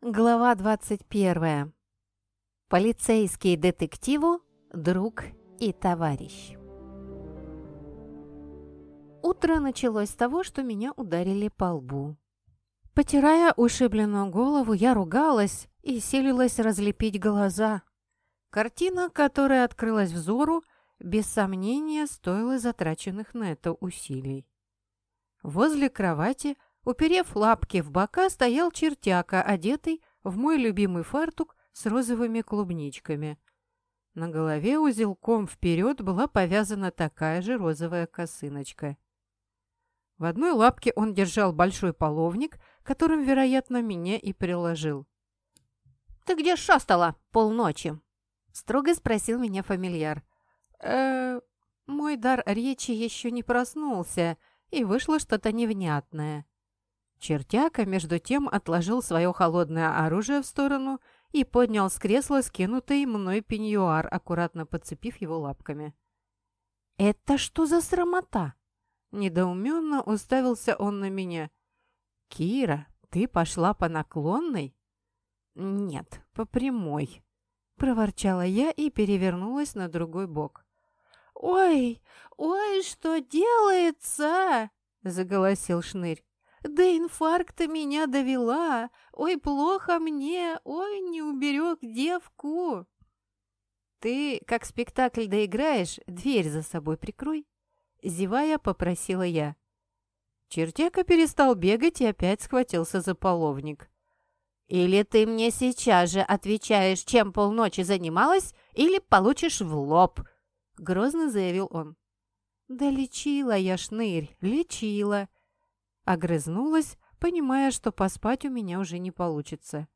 Глава 21. Полицейский детективу, друг и товарищ. Утро началось с того, что меня ударили по лбу. Потирая ушибленную голову, я ругалась и силилась разлепить глаза. Картина, которая открылась взору, без сомнения стоила затраченных на это усилий. Возле кровати – Уперев лапки в бока, стоял чертяка, одетый в мой любимый фартук с розовыми клубничками. На голове узелком вперед была повязана такая же розовая косыночка. В одной лапке он держал большой половник, которым, вероятно, меня и приложил. «Ты где шастала полночи?» — строго спросил меня фамильяр. э Мой дар речи еще не проснулся, и вышло что-то невнятное. Чертяка, между тем, отложил свое холодное оружие в сторону и поднял с кресла скинутый мной пеньюар, аккуратно подцепив его лапками. «Это что за срамота?» Недоуменно уставился он на меня. «Кира, ты пошла по наклонной?» «Нет, по прямой», — проворчала я и перевернулась на другой бок. «Ой, ой, что делается?» — заголосил Шнырь. Да инфаркта меня довела. Ой, плохо мне. Ой, не уберег девку. Ты, как спектакль доиграешь, дверь за собой прикрой. Зевая, попросила я. Чертяка перестал бегать и опять схватился за половник. «Или ты мне сейчас же отвечаешь, чем полночи занималась, или получишь в лоб!» — грозно заявил он. «Да лечила я, шнырь, лечила!» Огрызнулась, понимая, что поспать у меня уже не получится.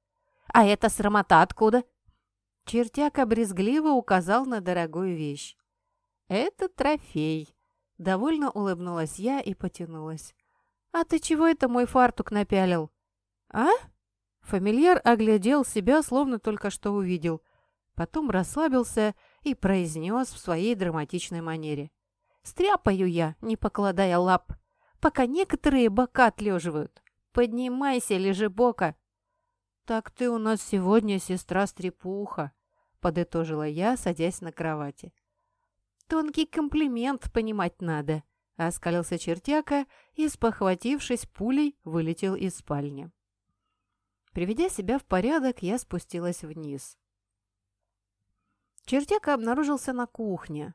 «А эта срамота откуда?» Чертяк обрезгливо указал на дорогую вещь. «Это трофей», — довольно улыбнулась я и потянулась. «А ты чего это мой фартук напялил?» «А?» Фамильяр оглядел себя, словно только что увидел. Потом расслабился и произнес в своей драматичной манере. «Стряпаю я, не покладая лап пока некоторые бока отлеживают. Поднимайся, лежи бока. Так ты у нас сегодня сестра-стрепуха, подытожила я, садясь на кровати. Тонкий комплимент понимать надо, оскалился чертяка и, спохватившись пулей, вылетел из спальни. Приведя себя в порядок, я спустилась вниз. Чертяка обнаружился на кухне.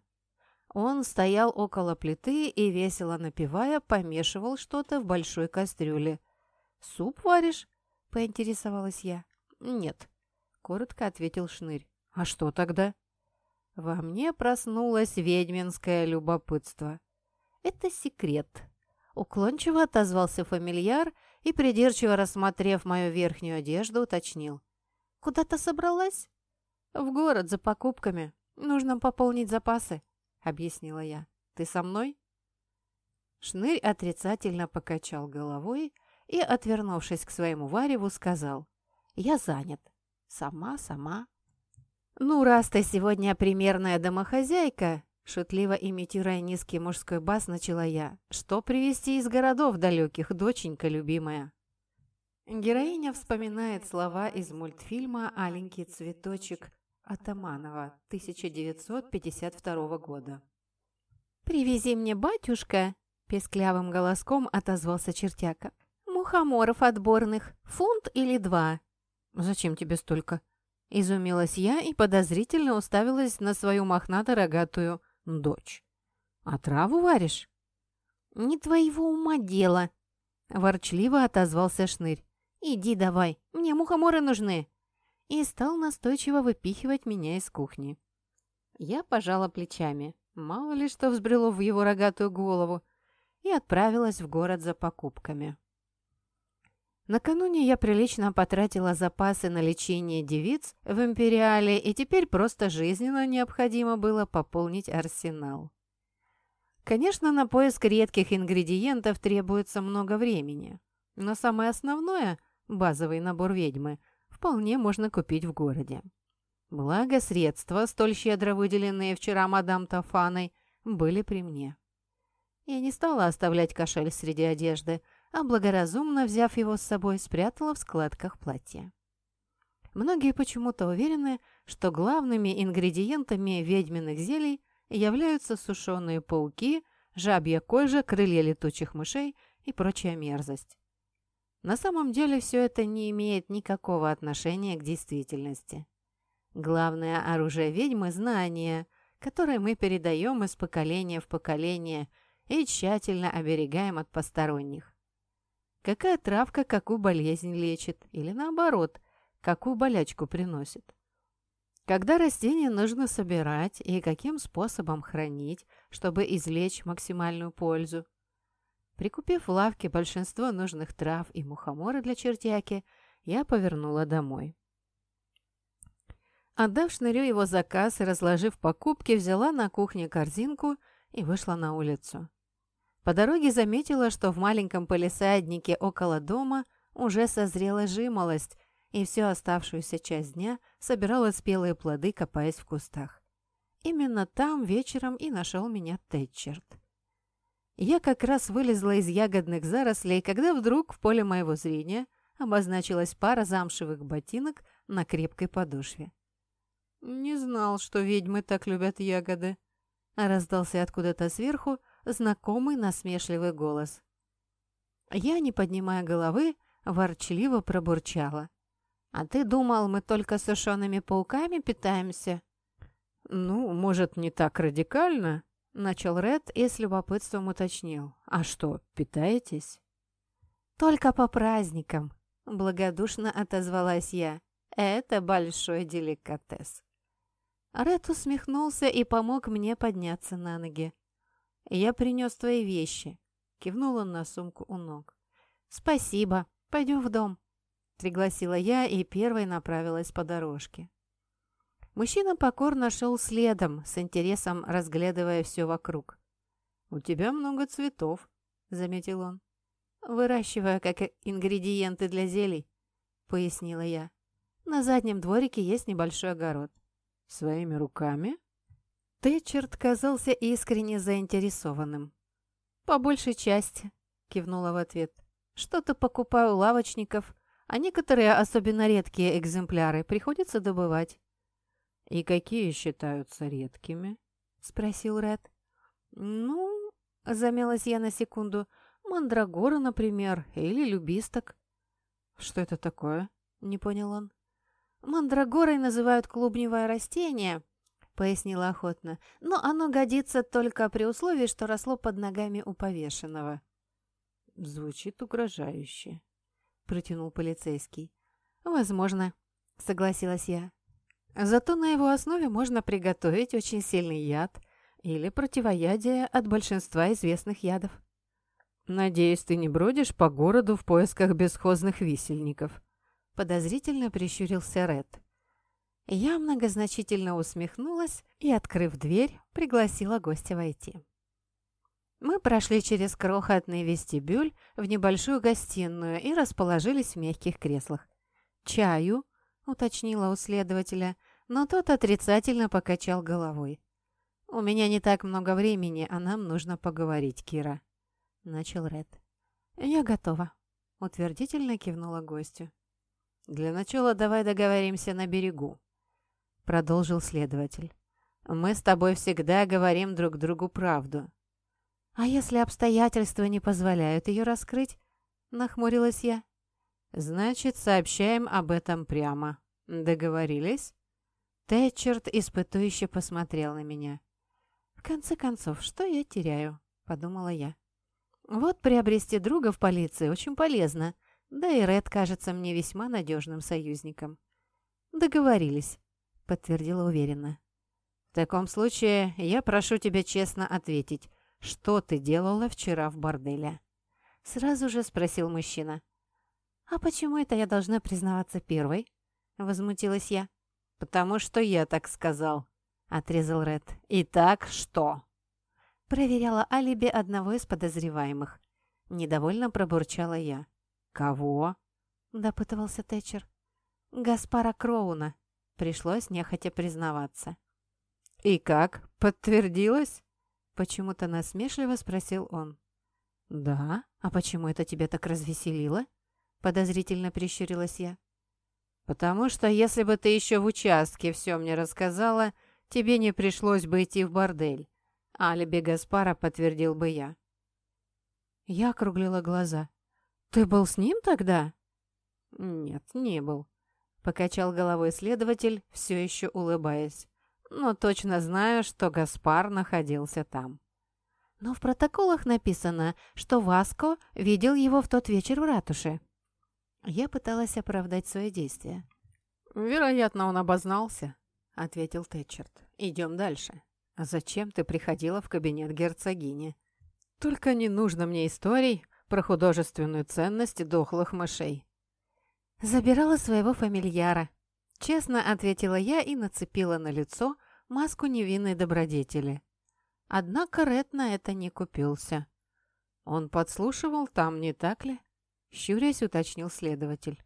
Он стоял около плиты и, весело напивая, помешивал что-то в большой кастрюле. «Суп варишь?» – поинтересовалась я. «Нет», – коротко ответил Шнырь. «А что тогда?» Во мне проснулось ведьминское любопытство. «Это секрет», – уклончиво отозвался фамильяр и, придирчиво рассмотрев мою верхнюю одежду, уточнил. «Куда-то собралась?» «В город за покупками. Нужно пополнить запасы», объяснила я. «Ты со мной?» Шнырь отрицательно покачал головой и, отвернувшись к своему вареву, сказал. «Я занят. Сама, сама». «Ну, раз ты сегодня примерная домохозяйка», шутливо имитируя низкий мужской бас, начала я. «Что привезти из городов далеких, доченька любимая?» Героиня вспоминает слова из мультфильма «Аленький цветочек» Атаманова, 1952 года. «Привези мне, батюшка!» – песклявым голоском отозвался чертяка. «Мухоморов отборных, фунт или два?» «Зачем тебе столько?» – изумилась я и подозрительно уставилась на свою мохнато-рогатую дочь. «А траву варишь?» «Не твоего ума дело!» – ворчливо отозвался Шнырь. «Иди давай, мне мухоморы нужны!» И стал настойчиво выпихивать меня из кухни. Я пожала плечами, мало ли что взбрело в его рогатую голову, и отправилась в город за покупками. Накануне я прилично потратила запасы на лечение девиц в Империале, и теперь просто жизненно необходимо было пополнить арсенал. Конечно, на поиск редких ингредиентов требуется много времени, но самое основное – базовый набор ведьмы вполне можно купить в городе. Благо, средства, столь щедро выделенные вчера мадам Тафаной, были при мне. Я не стала оставлять кошель среди одежды, а благоразумно, взяв его с собой, спрятала в складках платья. Многие почему-то уверены, что главными ингредиентами ведьминых зелий являются сушеные пауки, жабья кожа, крылья летучих мышей и прочая мерзость. На самом деле все это не имеет никакого отношения к действительности. Главное оружие ведьмы – знание, которое мы передаем из поколения в поколение и тщательно оберегаем от посторонних. Какая травка какую болезнь лечит, или наоборот, какую болячку приносит. Когда растение нужно собирать и каким способом хранить, чтобы извлечь максимальную пользу. Прикупив в лавке большинство нужных трав и мухомора для чертяки, я повернула домой. Отдав шнырю его заказ и разложив покупки, взяла на кухне корзинку и вышла на улицу. По дороге заметила, что в маленьком полисаднике около дома уже созрела жимолость, и всю оставшуюся часть дня собирала спелые плоды, копаясь в кустах. Именно там вечером и нашел меня Тэтчерт. Я как раз вылезла из ягодных зарослей, когда вдруг в поле моего зрения обозначилась пара замшевых ботинок на крепкой подошве. «Не знал, что ведьмы так любят ягоды», — раздался откуда-то сверху знакомый насмешливый голос. Я, не поднимая головы, ворчливо пробурчала. «А ты думал, мы только сушеными пауками питаемся?» «Ну, может, не так радикально?» — начал Ред и с любопытством уточнил. «А что, питаетесь?» «Только по праздникам», — благодушно отозвалась я. «Это большой деликатес». Ред усмехнулся и помог мне подняться на ноги. «Я принес твои вещи», — кивнул он на сумку у ног. «Спасибо. Пойдем в дом», — пригласила я и первой направилась по дорожке. Мужчина покорно шел следом, с интересом разглядывая все вокруг. «У тебя много цветов», — заметил он. «Выращиваю как ингредиенты для зелий», — пояснила я. «На заднем дворике есть небольшой огород». «Своими руками?» Тэтчерт казался искренне заинтересованным. «По большей части», — кивнула в ответ. «Что-то покупаю у лавочников, а некоторые, особенно редкие экземпляры, приходится добывать». «И какие считаются редкими?» — спросил Ред. «Ну...» — замялась я на секунду. «Мандрагора, например, или любисток». «Что это такое?» — не понял он. «Мандрагорой называют клубневое растение», — пояснила охотно, «но оно годится только при условии, что росло под ногами у повешенного». «Звучит угрожающе», — протянул полицейский. «Возможно», — согласилась я. «Зато на его основе можно приготовить очень сильный яд или противоядие от большинства известных ядов». «Надеюсь, ты не бродишь по городу в поисках бесхозных висельников», Подозрительно прищурился Ред. Я многозначительно усмехнулась и, открыв дверь, пригласила гостя войти. Мы прошли через крохотный вестибюль в небольшую гостиную и расположились в мягких креслах. «Чаю?» — уточнила у следователя, но тот отрицательно покачал головой. «У меня не так много времени, а нам нужно поговорить, Кира», — начал Ред. «Я готова», — утвердительно кивнула гостю. «Для начала давай договоримся на берегу», — продолжил следователь. «Мы с тобой всегда говорим друг другу правду». «А если обстоятельства не позволяют ее раскрыть?» — нахмурилась я. «Значит, сообщаем об этом прямо. Договорились?» Тэтчерт испытующе посмотрел на меня. «В конце концов, что я теряю?» — подумала я. «Вот приобрести друга в полиции очень полезно». Да и Ред кажется мне весьма надежным союзником. «Договорились», — подтвердила уверенно. «В таком случае я прошу тебя честно ответить, что ты делала вчера в борделе?» Сразу же спросил мужчина. «А почему это я должна признаваться первой?» — возмутилась я. «Потому что я так сказал», — отрезал Ред. «Итак, что?» Проверяла алиби одного из подозреваемых. Недовольно пробурчала я. «Кого?» — допытывался Тэтчер. «Гаспара Кроуна», — пришлось нехотя признаваться. «И как? Подтвердилось?» — почему-то насмешливо спросил он. «Да? А почему это тебя так развеселило?» — подозрительно прищурилась я. «Потому что если бы ты еще в участке все мне рассказала, тебе не пришлось бы идти в бордель. Алиби Гаспара подтвердил бы я». Я округлила глаза. «Ты был с ним тогда?» «Нет, не был», — покачал головой следователь, все еще улыбаясь. «Но точно знаю, что Гаспар находился там». «Но в протоколах написано, что Васко видел его в тот вечер в ратуше». Я пыталась оправдать свои действия. «Вероятно, он обознался», — ответил Тэтчерт. «Идем дальше. А зачем ты приходила в кабинет герцогини? Только не нужно мне историй про художественную ценность дохлых мышей». «Забирала своего фамильяра», — честно ответила я и нацепила на лицо маску невинной добродетели. Однако Ред на это не купился. «Он подслушивал там, не так ли?» — щурясь уточнил следователь.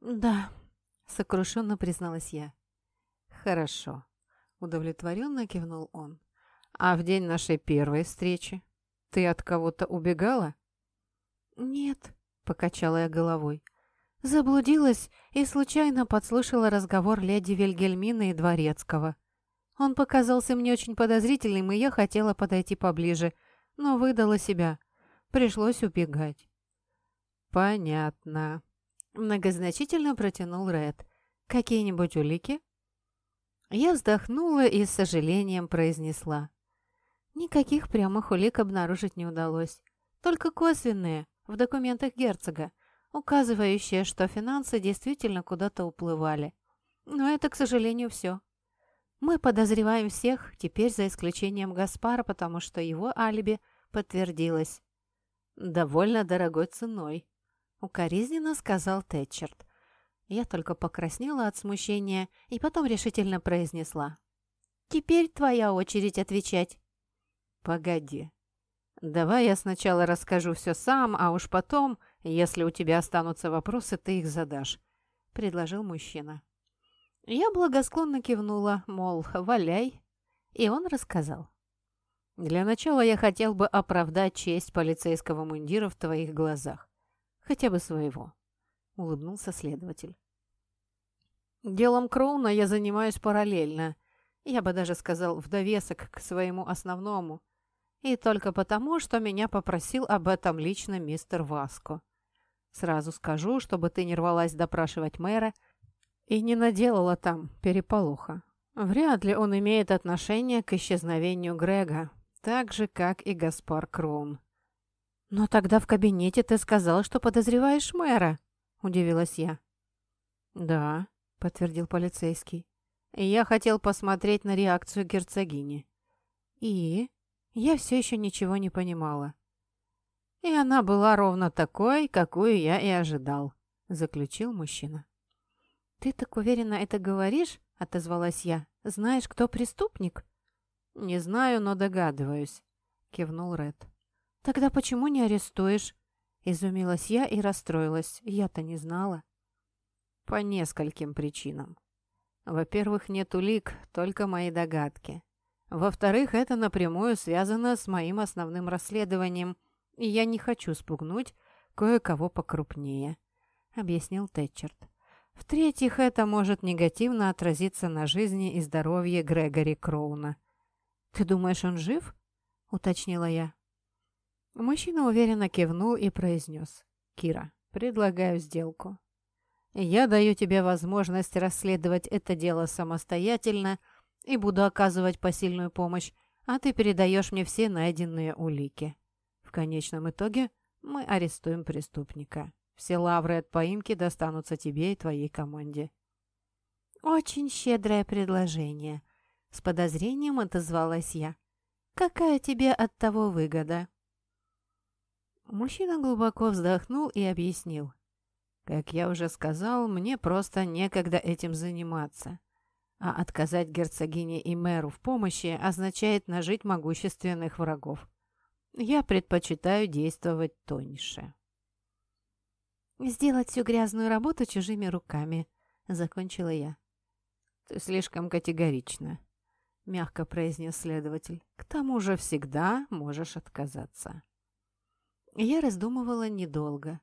«Да», — сокрушенно призналась я. «Хорошо», — удовлетворенно кивнул он. «А в день нашей первой встречи ты от кого-то убегала?» «Нет», — покачала я головой. Заблудилась и случайно подслушала разговор леди Вильгельмины и Дворецкого. Он показался мне очень подозрительным, и я хотела подойти поближе, но выдала себя. Пришлось убегать. «Понятно», — многозначительно протянул Ред. «Какие-нибудь улики?» Я вздохнула и с сожалением произнесла. Никаких прямых улик обнаружить не удалось. Только косвенные, в документах герцога, указывающие, что финансы действительно куда-то уплывали. Но это, к сожалению, все. Мы подозреваем всех, теперь за исключением Гаспара, потому что его алиби подтвердилось. Довольно дорогой ценой, укоризненно сказал Тэтчерт. Я только покраснела от смущения и потом решительно произнесла. «Теперь твоя очередь отвечать». «Погоди. Давай я сначала расскажу все сам, а уж потом, если у тебя останутся вопросы, ты их задашь», — предложил мужчина. Я благосклонно кивнула, мол, валяй, и он рассказал. «Для начала я хотел бы оправдать честь полицейского мундира в твоих глазах. Хотя бы своего», — улыбнулся следователь. «Делом Кроуна я занимаюсь параллельно, я бы даже сказал, в довесок к своему основному, и только потому, что меня попросил об этом лично мистер Васко. Сразу скажу, чтобы ты не рвалась допрашивать мэра и не наделала там переполоха. Вряд ли он имеет отношение к исчезновению Грега, так же, как и Гаспар Кроун. «Но тогда в кабинете ты сказал, что подозреваешь мэра», — удивилась я. «Да», — подтвердил полицейский. «Я хотел посмотреть на реакцию герцогини». «И?» Я все еще ничего не понимала. «И она была ровно такой, какую я и ожидал», — заключил мужчина. «Ты так уверенно это говоришь?» — отозвалась я. «Знаешь, кто преступник?» «Не знаю, но догадываюсь», — кивнул Ред. «Тогда почему не арестуешь?» Изумилась я и расстроилась. Я-то не знала. По нескольким причинам. Во-первых, нет улик, только мои догадки. Во-вторых, это напрямую связано с моим основным расследованием, и я не хочу спугнуть кое-кого покрупнее», — объяснил Тэтчерт. «В-третьих, это может негативно отразиться на жизни и здоровье Грегори Кроуна». «Ты думаешь, он жив?» — уточнила я. Мужчина уверенно кивнул и произнес. «Кира, предлагаю сделку. Я даю тебе возможность расследовать это дело самостоятельно и буду оказывать посильную помощь, а ты передаешь мне все найденные улики. В конечном итоге мы арестуем преступника. Все лавры от поимки достанутся тебе и твоей команде». «Очень щедрое предложение», — с подозрением отозвалась я. «Какая тебе от того выгода?» Мужчина глубоко вздохнул и объяснил. «Как я уже сказал, мне просто некогда этим заниматься. А отказать герцогине и мэру в помощи означает нажить могущественных врагов. Я предпочитаю действовать тоньше». «Сделать всю грязную работу чужими руками», — закончила я. «Ты слишком категорична», — мягко произнес следователь. «К тому же всегда можешь отказаться». Я раздумывала недолго.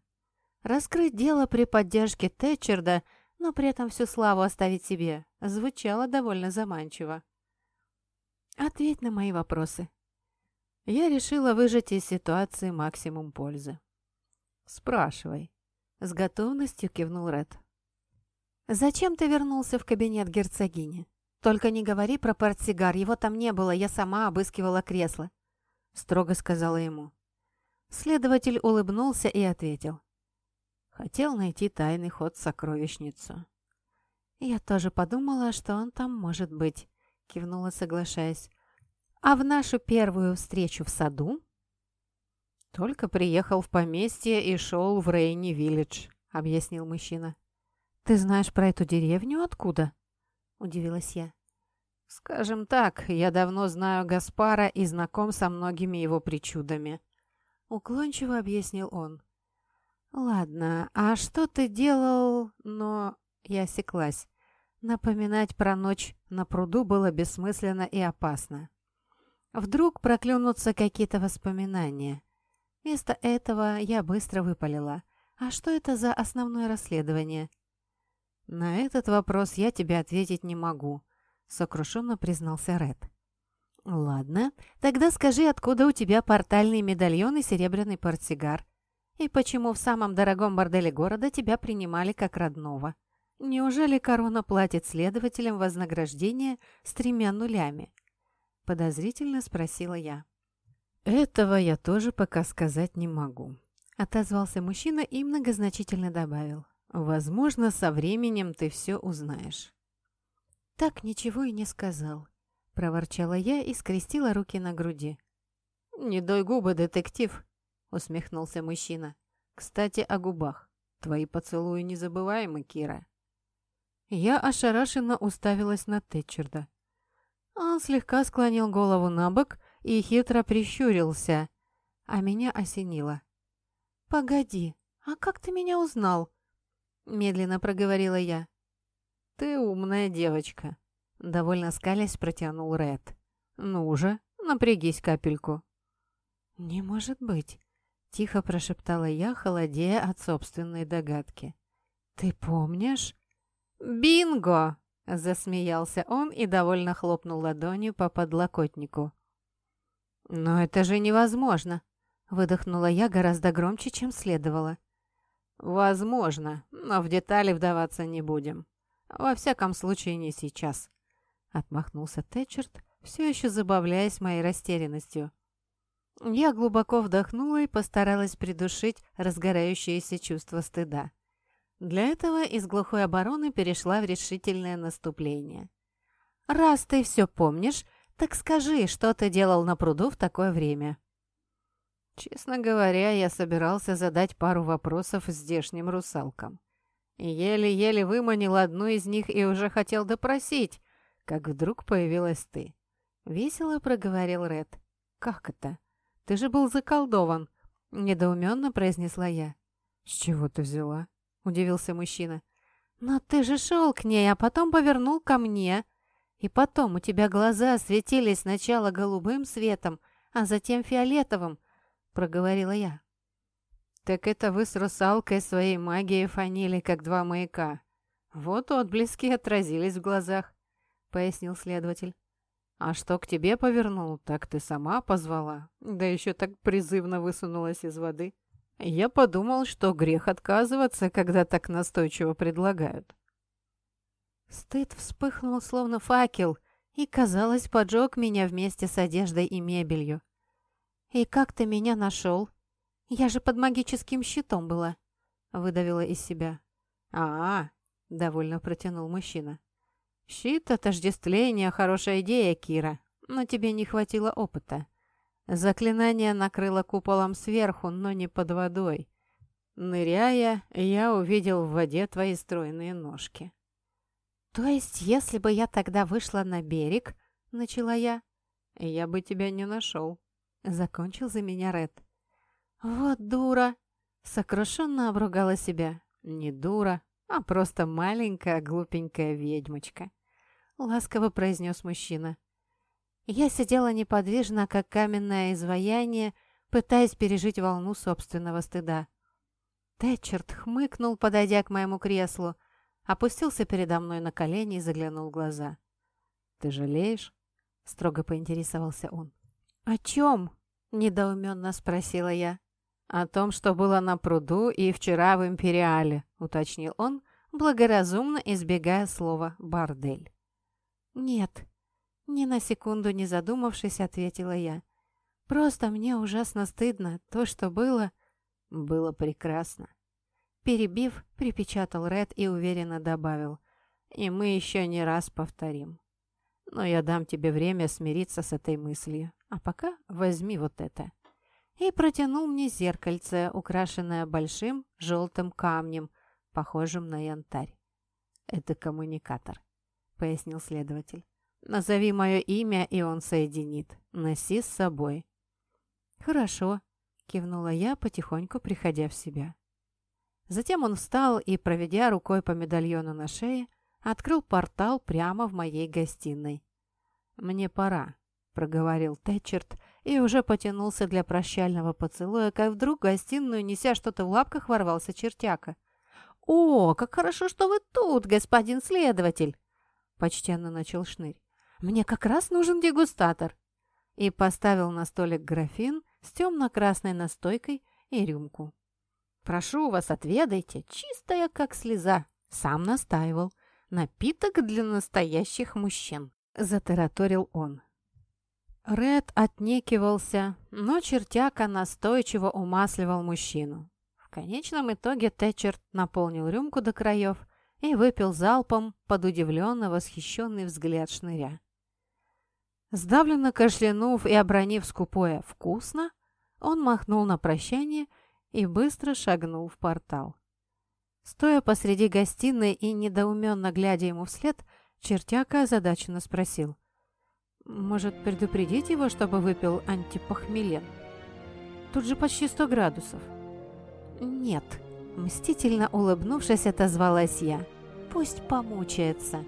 Раскрыть дело при поддержке Тэтчерда но при этом всю славу оставить себе звучало довольно заманчиво. «Ответь на мои вопросы». Я решила выжать из ситуации максимум пользы. «Спрашивай», — с готовностью кивнул Ред. «Зачем ты вернулся в кабинет герцогини? Только не говори про портсигар, его там не было, я сама обыскивала кресло», — строго сказала ему. Следователь улыбнулся и ответил. Хотел найти тайный ход в сокровищницу. «Я тоже подумала, что он там может быть», — кивнула, соглашаясь. «А в нашу первую встречу в саду?» «Только приехал в поместье и шел в Рейни-Виллидж», — объяснил мужчина. «Ты знаешь про эту деревню откуда?» – удивилась я. «Скажем так, я давно знаю Гаспара и знаком со многими его причудами», – уклончиво объяснил он. «Ладно, а что ты делал...» Но я осеклась. Напоминать про ночь на пруду было бессмысленно и опасно. Вдруг проклюнутся какие-то воспоминания. Вместо этого я быстро выпалила. «А что это за основное расследование?» «На этот вопрос я тебе ответить не могу», — сокрушенно признался Ред. «Ладно, тогда скажи, откуда у тебя портальный медальон и серебряный портсигар? И почему в самом дорогом борделе города тебя принимали как родного? Неужели корона платит следователям вознаграждение с тремя нулями?» Подозрительно спросила я. «Этого я тоже пока сказать не могу», — отозвался мужчина и многозначительно добавил. Возможно, со временем ты все узнаешь. Так ничего и не сказал. Проворчала я и скрестила руки на груди. «Не дой губы, детектив!» — усмехнулся мужчина. «Кстати, о губах. Твои поцелуи незабываемы, Кира». Я ошарашенно уставилась на Тэтчерда. Он слегка склонил голову на бок и хитро прищурился, а меня осенило. «Погоди, а как ты меня узнал?» медленно проговорила я. «Ты умная девочка», — довольно скалясь протянул Ред. «Ну же, напрягись капельку». «Не может быть», — тихо прошептала я, холодея от собственной догадки. «Ты помнишь?» «Бинго!» — засмеялся он и довольно хлопнул ладонью по подлокотнику. «Но это же невозможно!» — выдохнула я гораздо громче, чем следовало. «Возможно, но в детали вдаваться не будем. Во всяком случае, не сейчас», — отмахнулся Тэтчерт, все еще забавляясь моей растерянностью. Я глубоко вдохнула и постаралась придушить разгорающееся чувство стыда. Для этого из глухой обороны перешла в решительное наступление. «Раз ты все помнишь, так скажи, что ты делал на пруду в такое время?» Честно говоря, я собирался задать пару вопросов здешним русалкам. Еле-еле выманил одну из них и уже хотел допросить, как вдруг появилась ты. Весело проговорил Ред. «Как это? Ты же был заколдован!» Недоуменно произнесла я. «С чего ты взяла?» Удивился мужчина. «Но ты же шел к ней, а потом повернул ко мне. И потом у тебя глаза светились сначала голубым светом, а затем фиолетовым, — проговорила я. «Так это вы с русалкой своей магией фанили, как два маяка. Вот отблески отразились в глазах», — пояснил следователь. «А что к тебе повернул, так ты сама позвала, да еще так призывно высунулась из воды. Я подумал, что грех отказываться, когда так настойчиво предлагают». Стыд вспыхнул, словно факел, и, казалось, поджег меня вместе с одеждой и мебелью. «И как ты меня нашел? Я же под магическим щитом была», — выдавила из себя. «А-а», — довольно протянул мужчина. «Щит — отождествление — хорошая идея, Кира, но тебе не хватило опыта. Заклинание накрыло куполом сверху, но не под водой. Ныряя, я увидел в воде твои стройные ножки». «То есть, если бы я тогда вышла на берег, — начала я, — я бы тебя не нашел», Закончил за меня Ред. «Вот дура!» Сокрушенно обругала себя. «Не дура, а просто маленькая глупенькая ведьмочка», ласково произнес мужчина. Я сидела неподвижно, как каменное изваяние, пытаясь пережить волну собственного стыда. Тэтчерт хмыкнул, подойдя к моему креслу, опустился передо мной на колени и заглянул в глаза. «Ты жалеешь?» — строго поинтересовался он. «О чем?» — недоуменно спросила я. «О том, что было на пруду и вчера в Империале», — уточнил он, благоразумно избегая слова «бордель». «Нет», — ни на секунду не задумавшись, ответила я. «Просто мне ужасно стыдно. То, что было...» «Было прекрасно». Перебив, припечатал Ред и уверенно добавил. «И мы еще не раз повторим. Но я дам тебе время смириться с этой мыслью. А пока возьми вот это» и протянул мне зеркальце, украшенное большим желтым камнем, похожим на янтарь. «Это коммуникатор», — пояснил следователь. «Назови мое имя, и он соединит. Носи с собой». «Хорошо», — кивнула я, потихоньку приходя в себя. Затем он встал и, проведя рукой по медальону на шее, открыл портал прямо в моей гостиной. «Мне пора», — проговорил Тэтчерт и уже потянулся для прощального поцелуя, как вдруг в гостиную, неся что-то в лапках, ворвался чертяка. «О, как хорошо, что вы тут, господин следователь!» Почтенно начал Шнырь. «Мне как раз нужен дегустатор!» И поставил на столик графин с темно-красной настойкой и рюмку. «Прошу вас, отведайте, чистая, как слеза!» Сам настаивал. «Напиток для настоящих мужчин!» Затараторил он. Ред отнекивался, но чертяка настойчиво умасливал мужчину. В конечном итоге Тэтчерт наполнил рюмку до краев и выпил залпом под удивленно восхищенный взгляд шныря. Сдавленно кашлянув и обронив скупое «вкусно», он махнул на прощание и быстро шагнул в портал. Стоя посреди гостиной и недоуменно глядя ему вслед, чертяка озадаченно спросил. «Может, предупредить его, чтобы выпил антипохмелен? Тут же почти сто градусов». «Нет», — мстительно улыбнувшись, отозвалась я. «Пусть помучается».